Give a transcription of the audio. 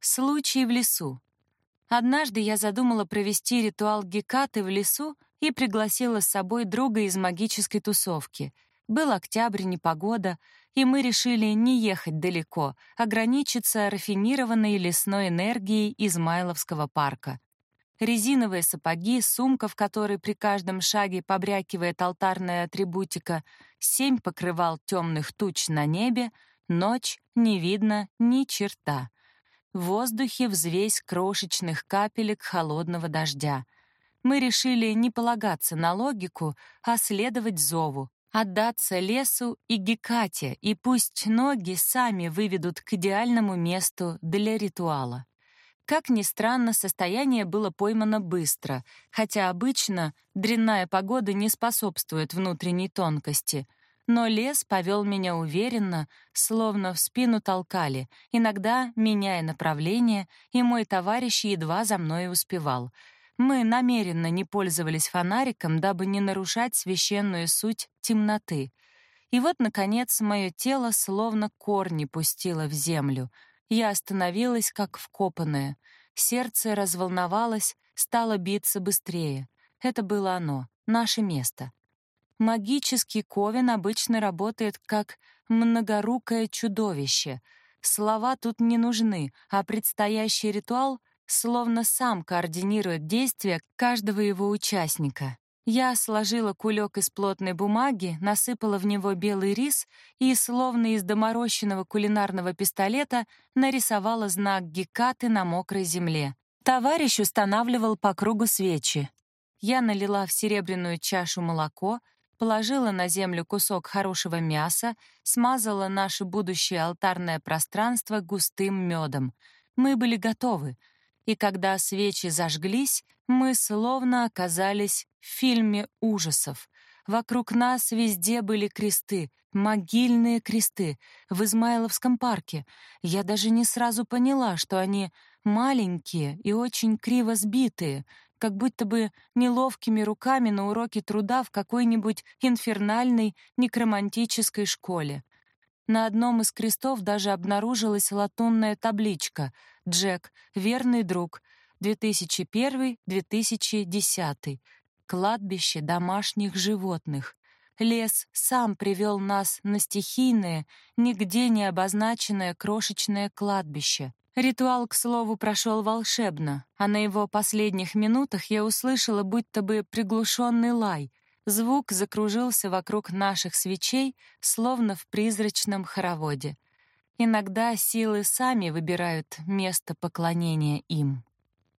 Случай в лесу. Однажды я задумала провести ритуал Гекаты в лесу и пригласила с собой друга из магической тусовки. Был октябрь, непогода, и мы решили не ехать далеко, ограничиться рафинированной лесной энергией Измайловского парка. Резиновые сапоги, сумка, в которой при каждом шаге побрякивает алтарная атрибутика, семь покрывал темных туч на небе, ночь, не видно ни черта. В воздухе взвесь крошечных капелек холодного дождя. Мы решили не полагаться на логику, а следовать зову, отдаться лесу и Гекате, и пусть ноги сами выведут к идеальному месту для ритуала. Как ни странно, состояние было поймано быстро, хотя обычно дрянная погода не способствует внутренней тонкости — но лес повел меня уверенно, словно в спину толкали, иногда меняя направление, и мой товарищ едва за мной успевал. Мы намеренно не пользовались фонариком, дабы не нарушать священную суть темноты. И вот, наконец, мое тело словно корни пустило в землю. Я остановилась, как вкопанная. Сердце разволновалось, стало биться быстрее. Это было оно, наше место. Магический ковен обычно работает как многорукое чудовище. Слова тут не нужны, а предстоящий ритуал словно сам координирует действия каждого его участника. Я сложила кулек из плотной бумаги, насыпала в него белый рис и, словно из доморощенного кулинарного пистолета, нарисовала знак Гекаты на мокрой земле. Товарищ устанавливал по кругу свечи. Я налила в серебряную чашу молоко, положила на землю кусок хорошего мяса, смазала наше будущее алтарное пространство густым медом. Мы были готовы, и когда свечи зажглись, мы словно оказались в фильме ужасов. Вокруг нас везде были кресты, могильные кресты, в Измайловском парке. Я даже не сразу поняла, что они маленькие и очень криво сбитые — как будто бы неловкими руками на уроке труда в какой-нибудь инфернальной некромантической школе. На одном из крестов даже обнаружилась латунная табличка «Джек, верный друг, 2001-2010. Кладбище домашних животных». Лес сам привел нас на стихийное, нигде не обозначенное крошечное кладбище. Ритуал, к слову, прошел волшебно, а на его последних минутах я услышала будто бы приглушенный лай. Звук закружился вокруг наших свечей, словно в призрачном хороводе. Иногда силы сами выбирают место поклонения им.